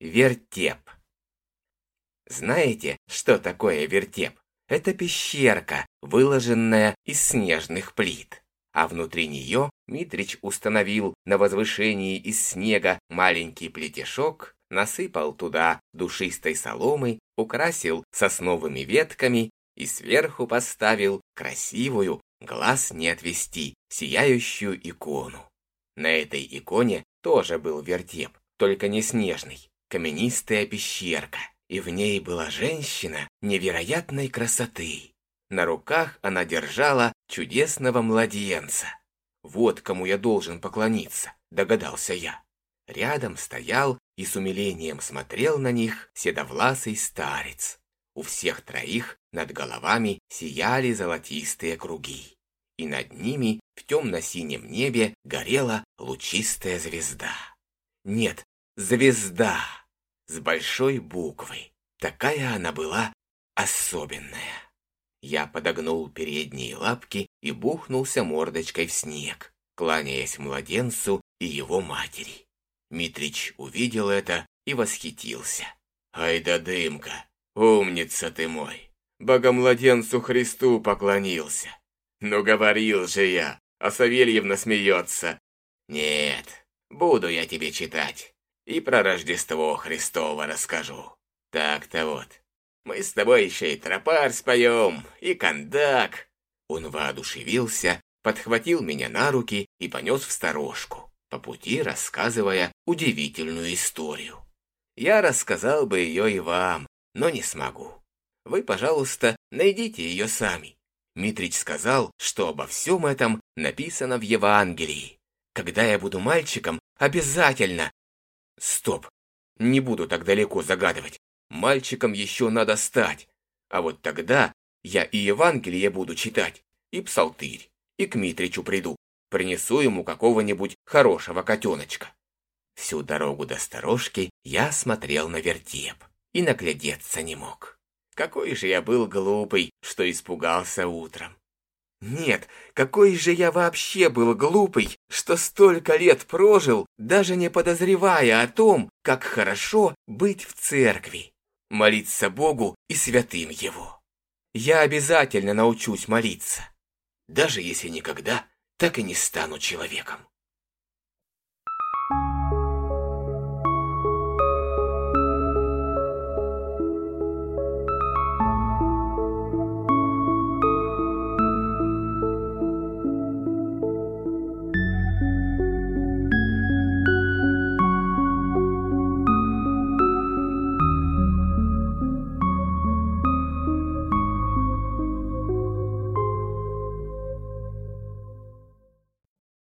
Вертеп. Знаете, что такое вертеп? Это пещерка, выложенная из снежных плит. А внутри нее Митрич установил на возвышении из снега маленький плетешок, насыпал туда душистой соломы, украсил сосновыми ветками и сверху поставил красивую, глаз не отвести, сияющую икону. На этой иконе тоже был вертеп, только не снежный каменистая пещерка, и в ней была женщина невероятной красоты. На руках она держала чудесного младенца. Вот кому я должен поклониться, догадался я. Рядом стоял и с умилением смотрел на них седовласый старец. У всех троих над головами сияли золотистые круги, и над ними в темно-синем небе горела лучистая звезда. Нет, звезда с большой буквы. Такая она была особенная. Я подогнул передние лапки и бухнулся мордочкой в снег, кланяясь младенцу и его матери. Митрич увидел это и восхитился. «Ай да дымка! Умница ты мой! Богомладенцу Христу поклонился! Ну говорил же я, а Савельевна смеется. Нет, буду я тебе читать и про Рождество Христово расскажу. Так-то вот, мы с тобой еще и тропарь споем, и кондак». Он воодушевился, подхватил меня на руки и понес в сторожку, по пути рассказывая удивительную историю. Я рассказал бы ее и вам, но не смогу. Вы, пожалуйста, найдите ее сами. Митрич сказал, что обо всем этом написано в Евангелии. Когда я буду мальчиком, обязательно Стоп. Не буду так далеко загадывать. Мальчиком еще надо стать. А вот тогда я и Евангелие буду читать, и псалтырь, и к Митричу приду. Принесу ему какого-нибудь хорошего котеночка. Всю дорогу до сторожки я смотрел на вертеп и наглядеться не мог. Какой же я был глупый, что испугался утром. Нет, какой же я вообще был глупый, что столько лет прожил, даже не подозревая о том, как хорошо быть в церкви, молиться Богу и святым Его. Я обязательно научусь молиться, даже если никогда так и не стану человеком. Thank you.